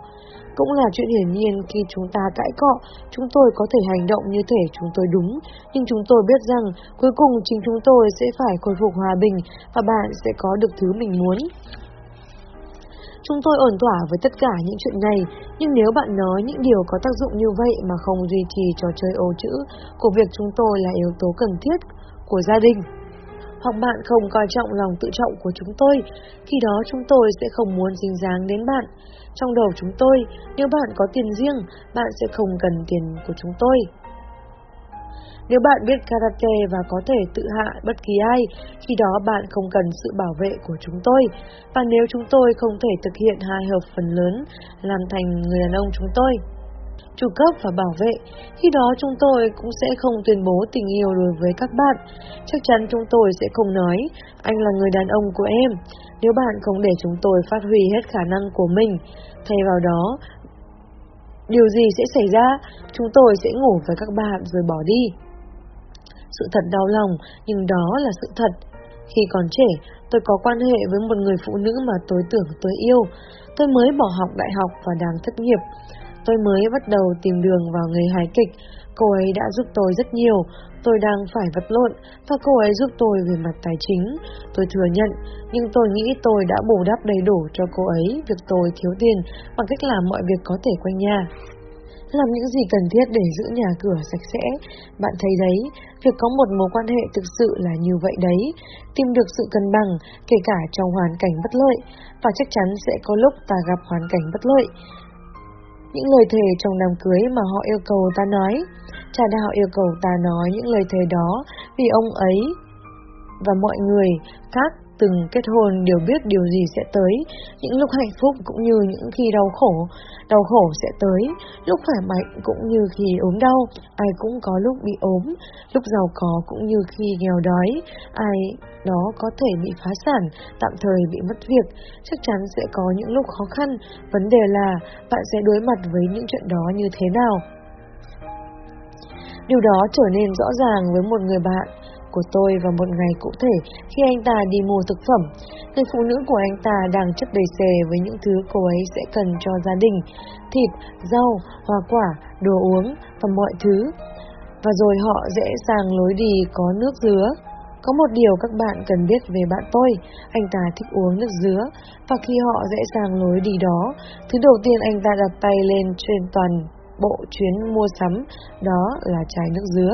[SPEAKER 1] Cũng là chuyện hiển nhiên khi chúng ta cãi cọ, chúng tôi có thể hành động như thể chúng tôi đúng, nhưng chúng tôi biết rằng cuối cùng chính chúng tôi sẽ phải khôi phục hòa bình và bạn sẽ có được thứ mình muốn. Chúng tôi ổn thỏa với tất cả những chuyện này, nhưng nếu bạn nói những điều có tác dụng như vậy mà không duy trì trò chơi ô chữ của việc chúng tôi là yếu tố cần thiết của gia đình, hoặc bạn không coi trọng lòng tự trọng của chúng tôi, khi đó chúng tôi sẽ không muốn dính dáng đến bạn. Trong đầu chúng tôi, nếu bạn có tiền riêng, bạn sẽ không cần tiền của chúng tôi. Nếu bạn biết karate và có thể tự hạ bất kỳ ai, khi đó bạn không cần sự bảo vệ của chúng tôi. Và nếu chúng tôi không thể thực hiện hai hợp phần lớn, làm thành người đàn ông chúng tôi chủ cấp và bảo vệ. Khi đó chúng tôi cũng sẽ không tuyên bố tình yêu đối với các bạn. Chắc chắn chúng tôi sẽ không nói, anh là người đàn ông của em, nếu bạn không để chúng tôi phát huy hết khả năng của mình. Thay vào đó, điều gì sẽ xảy ra? Chúng tôi sẽ ngủ với các bạn rồi bỏ đi. Sự thật đau lòng, nhưng đó là sự thật. Khi còn trẻ, tôi có quan hệ với một người phụ nữ mà tôi tưởng tôi yêu. Tôi mới bỏ học đại học và đang thất nghiệp. Tôi mới bắt đầu tìm đường vào nghề hài kịch. Cô ấy đã giúp tôi rất nhiều. Tôi đang phải vật lộn và cô ấy giúp tôi về mặt tài chính. Tôi thừa nhận, nhưng tôi nghĩ tôi đã bù đắp đầy đủ cho cô ấy việc tôi thiếu tiền bằng cách làm mọi việc có thể quanh nhà. Làm những gì cần thiết để giữ nhà cửa sạch sẽ. Bạn thấy đấy, việc có một mối quan hệ thực sự là như vậy đấy. Tìm được sự cân bằng, kể cả trong hoàn cảnh bất lợi. Và chắc chắn sẽ có lúc ta gặp hoàn cảnh bất lợi. Những lời thề trong đám cưới mà họ yêu cầu ta nói. Cha đạo yêu cầu ta nói những lời thề đó vì ông ấy và mọi người khác từng kết hôn đều biết điều gì sẽ tới, những lúc hạnh phúc cũng như những khi đau khổ. Đau khổ sẽ tới, lúc khỏe mạnh cũng như khi ốm đau, ai cũng có lúc bị ốm, lúc giàu có cũng như khi nghèo đói, ai đó có thể bị phá sản, tạm thời bị mất việc, chắc chắn sẽ có những lúc khó khăn, vấn đề là bạn sẽ đối mặt với những chuyện đó như thế nào. Điều đó trở nên rõ ràng với một người bạn của tôi vào một ngày cụ thể khi anh ta đi mua thực phẩm. Người phụ nữ của anh ta đang chất đầy xề với những thứ cô ấy sẽ cần cho gia đình, thịt, rau, hoa quả, đồ uống và mọi thứ. Và rồi họ dễ sang lối đi có nước dứa. Có một điều các bạn cần biết về bạn tôi, anh ta thích uống nước dứa, và khi họ dễ sang lối đi đó, thứ đầu tiên anh ta đặt tay lên trên toàn bộ chuyến mua sắm, đó là chai nước dứa.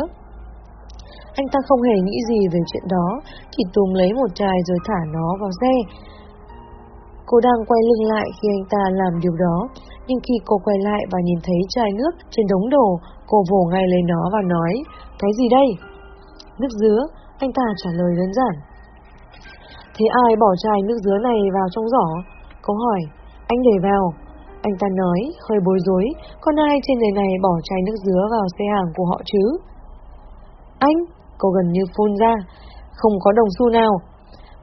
[SPEAKER 1] Anh ta không hề nghĩ gì về chuyện đó, chỉ túm lấy một chai rồi thả nó vào xe. Cô đang quay lưng lại khi anh ta làm điều đó, nhưng khi cô quay lại và nhìn thấy chai nước trên đống đồ, cô vồ ngay lấy nó và nói, cái gì đây? Nước dứa, anh ta trả lời đơn giản. Thế ai bỏ chai nước dứa này vào trong giỏ? Cô hỏi, anh để vào. Anh ta nói, hơi bối rối, con ai trên đời này bỏ chai nước dứa vào xe hàng của họ chứ? Anh, Cô gần như phun ra, không có đồng xu nào.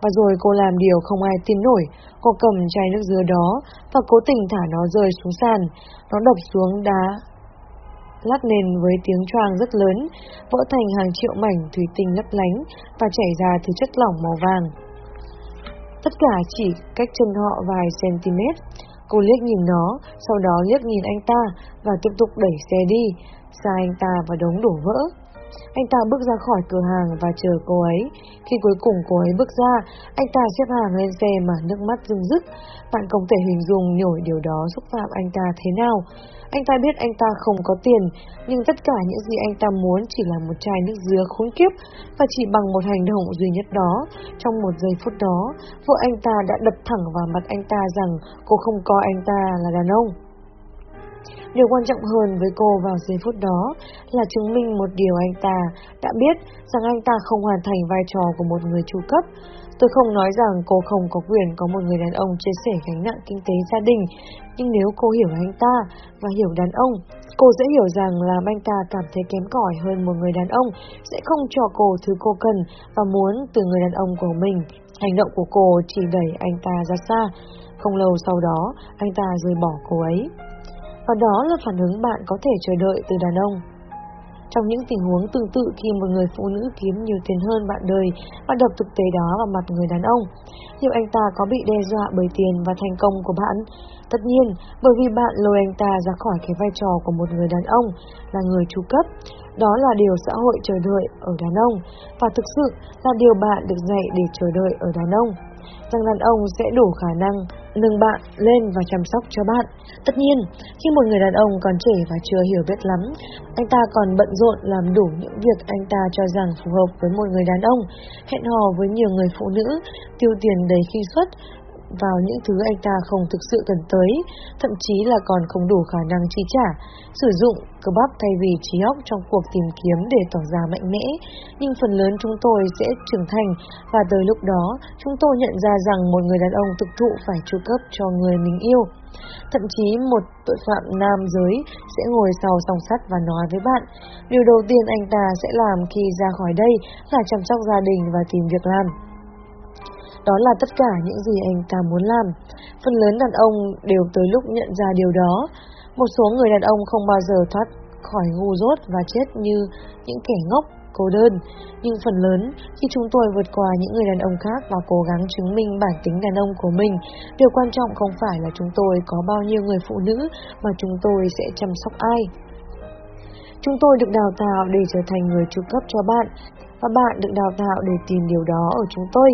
[SPEAKER 1] Và rồi cô làm điều không ai tin nổi, cô cầm chai nước dứa đó và cố tình thả nó rơi xuống sàn. Nó đập xuống đá, lát nền với tiếng choang rất lớn, vỡ thành hàng triệu mảnh thủy tinh lấp lánh và chảy ra thứ chất lỏng màu vàng. Tất cả chỉ cách chân họ vài cm. Cô liếc nhìn nó, sau đó liếc nhìn anh ta và tiếp tục đẩy xe đi, xa anh ta và đống đổ vỡ. Anh ta bước ra khỏi cửa hàng và chờ cô ấy. Khi cuối cùng cô ấy bước ra, anh ta xếp hàng lên xe mà nước mắt rưng rức. Bạn không thể hình dung nổi điều đó xúc phạm anh ta thế nào. Anh ta biết anh ta không có tiền, nhưng tất cả những gì anh ta muốn chỉ là một chai nước dứa khốn kiếp và chỉ bằng một hành động duy nhất đó. Trong một giây phút đó, vợ anh ta đã đập thẳng vào mặt anh ta rằng cô không coi anh ta là đàn ông. Điều quan trọng hơn với cô vào giây phút đó là chứng minh một điều anh ta đã biết rằng anh ta không hoàn thành vai trò của một người chu cấp. Tôi không nói rằng cô không có quyền có một người đàn ông chia sẻ gánh nặng kinh tế gia đình, nhưng nếu cô hiểu anh ta và hiểu đàn ông, cô sẽ hiểu rằng làm anh ta cảm thấy kém cỏi hơn một người đàn ông sẽ không cho cô thứ cô cần và muốn từ người đàn ông của mình. Hành động của cô chỉ đẩy anh ta ra xa. Không lâu sau đó, anh ta rời bỏ cô ấy và đó là phản ứng bạn có thể chờ đợi từ đàn ông. Trong những tình huống tương tự khi một người phụ nữ kiếm nhiều tiền hơn bạn đời và đập thực tế đó vào mặt người đàn ông, liệu anh ta có bị đe dọa bởi tiền và thành công của bạn? Tất nhiên, bởi vì bạn lôi anh ta ra khỏi cái vai trò của một người đàn ông là người chu cấp. Đó là điều xã hội chờ đợi ở đàn ông và thực sự là điều bạn được dạy để chờ đợi ở đàn ông rằng đàn ông sẽ đủ khả năng nâng bạn lên và chăm sóc cho bạn. Tất nhiên, khi một người đàn ông còn trẻ và chưa hiểu biết lắm, anh ta còn bận rộn làm đủ những việc anh ta cho rằng phù hợp với một người đàn ông, hẹn hò với nhiều người phụ nữ, tiêu tiền đầy khi xuất, vào những thứ anh ta không thực sự cần tới, thậm chí là còn không đủ khả năng chi trả, sử dụng cơ bắp thay vì trí óc trong cuộc tìm kiếm để tỏ ra mạnh mẽ. Nhưng phần lớn chúng tôi sẽ trưởng thành và tới lúc đó chúng tôi nhận ra rằng một người đàn ông thực thụ phải chu cấp cho người mình yêu. Thậm chí một tội phạm nam giới sẽ ngồi sau song sắt và nói với bạn, điều đầu tiên anh ta sẽ làm khi ra khỏi đây là chăm sóc gia đình và tìm việc làm. Đó là tất cả những gì anh ta muốn làm. Phần lớn đàn ông đều tới lúc nhận ra điều đó. Một số người đàn ông không bao giờ thoát khỏi ngu dốt và chết như những kẻ ngốc, cô đơn. Nhưng phần lớn, khi chúng tôi vượt qua những người đàn ông khác và cố gắng chứng minh bản tính đàn ông của mình, điều quan trọng không phải là chúng tôi có bao nhiêu người phụ nữ mà chúng tôi sẽ chăm sóc ai. Chúng tôi được đào tạo để trở thành người chu cấp cho bạn, và bạn được đào tạo để tìm điều đó ở chúng tôi.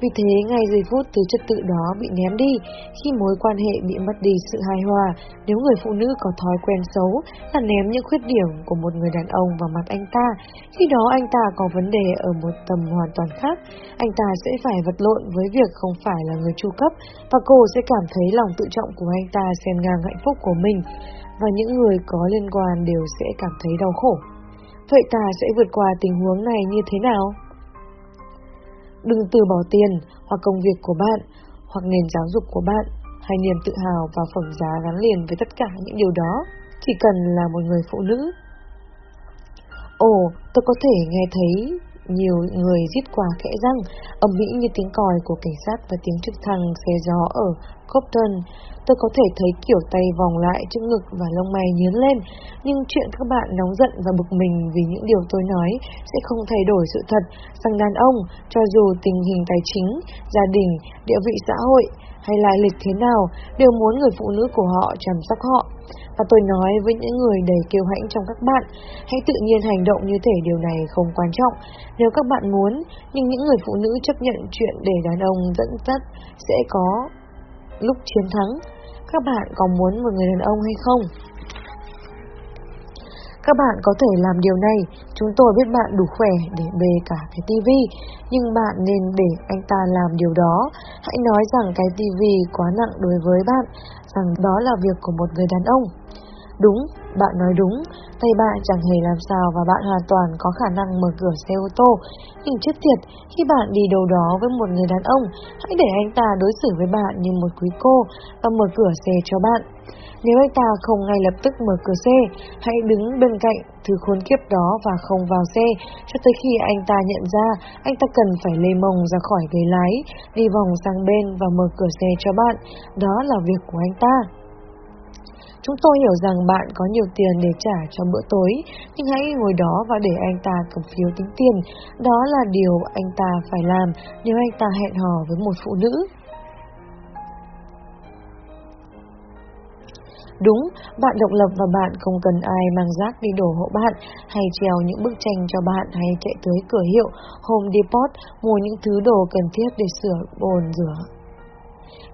[SPEAKER 1] Vì thế, ngay giây phút thứ trật tự đó bị ném đi, khi mối quan hệ bị mất đi sự hài hòa, nếu người phụ nữ có thói quen xấu là ném những khuyết điểm của một người đàn ông vào mặt anh ta, khi đó anh ta có vấn đề ở một tầm hoàn toàn khác, anh ta sẽ phải vật lộn với việc không phải là người chu cấp và cô sẽ cảm thấy lòng tự trọng của anh ta xem ngang hạnh phúc của mình và những người có liên quan đều sẽ cảm thấy đau khổ. Vậy ta sẽ vượt qua tình huống này như thế nào? Đừng từ bỏ tiền hoặc công việc của bạn, hoặc nền giáo dục của bạn, hay niềm tự hào và phẩm giá gắn liền với tất cả những điều đó, chỉ cần là một người phụ nữ. Ồ, tôi có thể nghe thấy nhiều người giết quả khẽ răng, ầm mỹ như tiếng còi của cảnh sát và tiếng trực thăng xe gió ở Copton. Tôi có thể thấy kiểu tay vòng lại trước ngực và lông mày nhướng lên, nhưng chuyện các bạn nóng giận và bực mình vì những điều tôi nói sẽ không thay đổi sự thật rằng đàn ông, cho dù tình hình tài chính, gia đình, địa vị xã hội hay lai lịch thế nào, đều muốn người phụ nữ của họ chăm sóc họ. Và tôi nói với những người đầy kiêu hãnh trong các bạn, hãy tự nhiên hành động như thể điều này không quan trọng. Nếu các bạn muốn, nhưng những người phụ nữ chấp nhận chuyện để đàn ông dẫn dắt sẽ có lúc chiến thắng. Các bạn có muốn một người đàn ông hay không? Các bạn có thể làm điều này, chúng tôi biết bạn đủ khỏe để bê cả cái tivi, nhưng bạn nên để anh ta làm điều đó. Hãy nói rằng cái tivi quá nặng đối với bạn, rằng đó là việc của một người đàn ông. Đúng, bạn nói đúng, tay bạn chẳng hề làm sao và bạn hoàn toàn có khả năng mở cửa xe ô tô. Nhưng chết tiệt, khi bạn đi đâu đó với một người đàn ông, hãy để anh ta đối xử với bạn như một quý cô và mở cửa xe cho bạn. Nếu anh ta không ngay lập tức mở cửa xe, hãy đứng bên cạnh thứ khốn kiếp đó và không vào xe cho tới khi anh ta nhận ra anh ta cần phải lê mông ra khỏi ghế lái, đi vòng sang bên và mở cửa xe cho bạn. Đó là việc của anh ta. Chúng tôi hiểu rằng bạn có nhiều tiền để trả cho bữa tối, nhưng hãy ngồi đó và để anh ta cầm phiếu tính tiền. Đó là điều anh ta phải làm nếu anh ta hẹn hò với một phụ nữ. Đúng, bạn độc lập và bạn không cần ai mang rác đi đổ hộ bạn, hay treo những bức tranh cho bạn, hay chạy tới cửa hiệu Home Depot mua những thứ đồ cần thiết để sửa bồn rửa.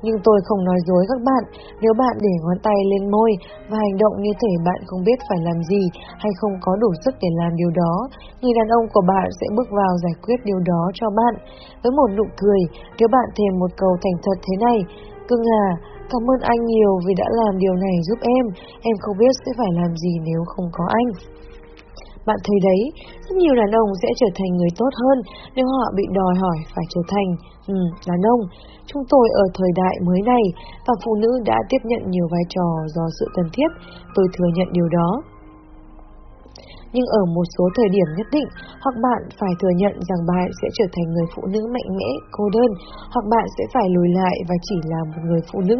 [SPEAKER 1] Nhưng tôi không nói dối các bạn, nếu bạn để ngón tay lên môi và hành động như thể bạn không biết phải làm gì hay không có đủ sức để làm điều đó, người đàn ông của bạn sẽ bước vào giải quyết điều đó cho bạn. Với một nụ cười, nếu bạn thêm một câu thành thật thế này, Cưng à, cảm ơn anh nhiều vì đã làm điều này giúp em, em không biết sẽ phải làm gì nếu không có anh. Bạn thấy đấy, rất nhiều đàn ông sẽ trở thành người tốt hơn nếu họ bị đòi hỏi phải trở thành ừ, đàn ông. Chúng tôi ở thời đại mới này và phụ nữ đã tiếp nhận nhiều vai trò do sự cần thiết, tôi thừa nhận điều đó nhưng ở một số thời điểm nhất định, hoặc bạn phải thừa nhận rằng bạn sẽ trở thành người phụ nữ mạnh mẽ, cô đơn, hoặc bạn sẽ phải lùi lại và chỉ là một người phụ nữ.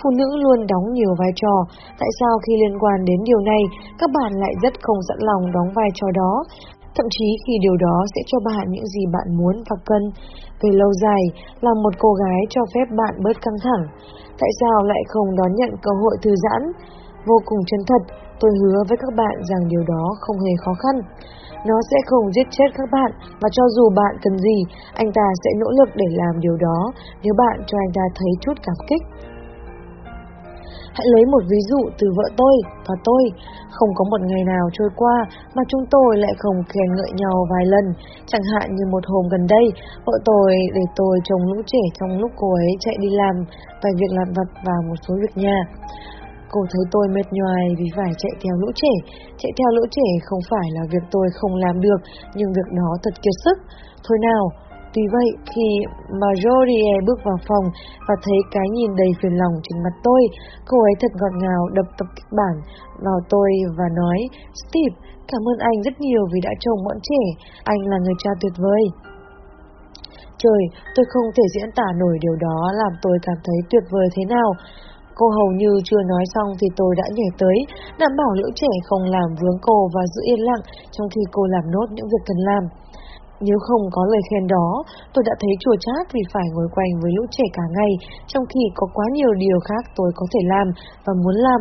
[SPEAKER 1] Phụ nữ luôn đóng nhiều vai trò, tại sao khi liên quan đến điều này, các bạn lại rất không sẵn lòng đóng vai trò đó? Thậm chí khi điều đó sẽ cho bạn những gì bạn muốn và cần. Về lâu dài, là một cô gái cho phép bạn bớt căng thẳng. Tại sao lại không đón nhận cơ hội thư giãn? Vô cùng chân thật, Tôi hứa với các bạn rằng điều đó không hề khó khăn. Nó sẽ không giết chết các bạn và cho dù bạn cần gì, anh ta sẽ nỗ lực để làm điều đó nếu bạn cho anh ta thấy chút cảm kích. Hãy lấy một ví dụ từ vợ tôi và tôi. Không có một ngày nào trôi qua mà chúng tôi lại không khen ngợi nhau vài lần. Chẳng hạn như một hôm gần đây, vợ tôi để tôi trông lũ trẻ trong lúc cô ấy chạy đi làm vài việc làm vặt và một số việc nhà. Cô thấy tôi mệt nhoài vì phải chạy theo lũ trẻ. Chạy theo lũ trẻ không phải là việc tôi không làm được, nhưng việc đó thật kiệt sức. Thôi nào, Tuy vậy, khi Marjorie bước vào phòng và thấy cái nhìn đầy phiền lòng trên mặt tôi, cô ấy thật ngọt ngào đập tập kịch bản vào tôi và nói, Steve, cảm ơn anh rất nhiều vì đã trông bọn trẻ, anh là người cha tuyệt vời. Trời, tôi không thể diễn tả nổi điều đó làm tôi cảm thấy tuyệt vời thế nào. Cô hầu như chưa nói xong thì tôi đã nhảy tới, đảm bảo lũ trẻ không làm vướng cô và giữ yên lặng trong khi cô làm nốt những việc cần làm. Nếu không có lời khen đó, tôi đã thấy chua chát vì phải ngồi quanh với lũ trẻ cả ngày, trong khi có quá nhiều điều khác tôi có thể làm và muốn làm.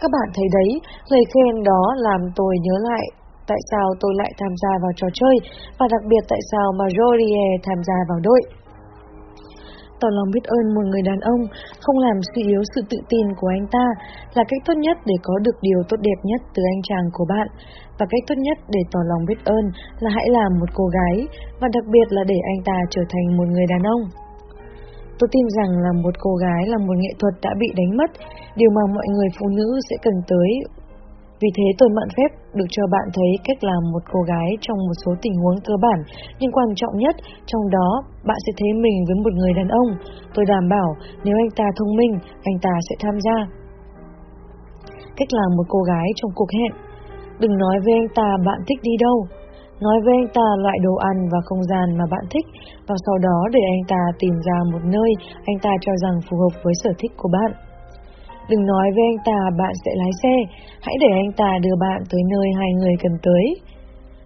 [SPEAKER 1] Các bạn thấy đấy, lời khen đó làm tôi nhớ lại tại sao tôi lại tham gia vào trò chơi, và đặc biệt tại sao mà Rorie tham gia vào đội tỏ lòng biết ơn một người đàn ông, không làm suy yếu sự tự tin của anh ta là cách tốt nhất để có được điều tốt đẹp nhất từ anh chàng của bạn. Và cách tốt nhất để tỏ lòng biết ơn là hãy làm một cô gái, và đặc biệt là để anh ta trở thành một người đàn ông. Tôi tin rằng là một cô gái là một nghệ thuật đã bị đánh mất, điều mà mọi người phụ nữ sẽ cần tới vì thế tôi mạn phép được cho bạn thấy cách làm một cô gái trong một số tình huống cơ bản, nhưng quan trọng nhất trong đó bạn sẽ thấy mình với một người đàn ông. Tôi đảm bảo nếu anh ta thông minh, anh ta sẽ tham gia. Cách làm một cô gái trong cuộc hẹn Đừng nói với anh ta bạn thích đi đâu. Nói với anh ta loại đồ ăn và không gian mà bạn thích và sau đó để anh ta tìm ra một nơi anh ta cho rằng phù hợp với sở thích của bạn. Đừng nói với anh ta bạn sẽ lái xe, hãy để anh ta đưa bạn tới nơi hai người cần tới.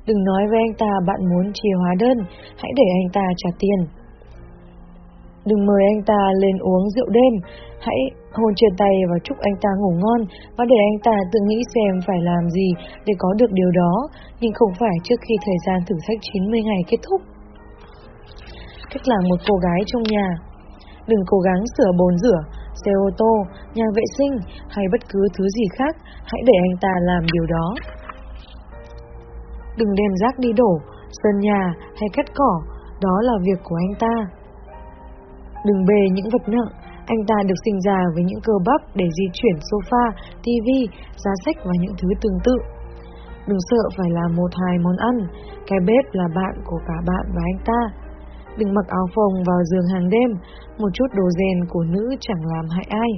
[SPEAKER 1] Đừng nói với anh ta bạn muốn chia hóa đơn, hãy để anh ta trả tiền. Đừng mời anh ta lên uống rượu đêm, hãy hôn trên tay và chúc anh ta ngủ ngon và để anh ta tự nghĩ xem phải làm gì để có được điều đó, nhưng không phải trước khi thời gian thử thách 90 ngày kết thúc. Cách làm một cô gái trong nhà Đừng cố gắng sửa bồn rửa, xe ô tô, nhà vệ sinh hay bất cứ thứ gì khác, hãy để anh ta làm điều đó. Đừng đem rác đi đổ, sơn nhà hay cắt cỏ, đó là việc của anh ta. Đừng bề những vật nặng, anh ta được sinh ra với những cơ bắp để di chuyển sofa, tivi, giá sách và những thứ tương tự. Đừng sợ phải làm một hai món ăn, cái bếp là bạn của cả bạn và anh ta. Đừng mặc áo phồng vào giường hàng đêm, một chút đồ rèn của nữ chẳng làm hại ai.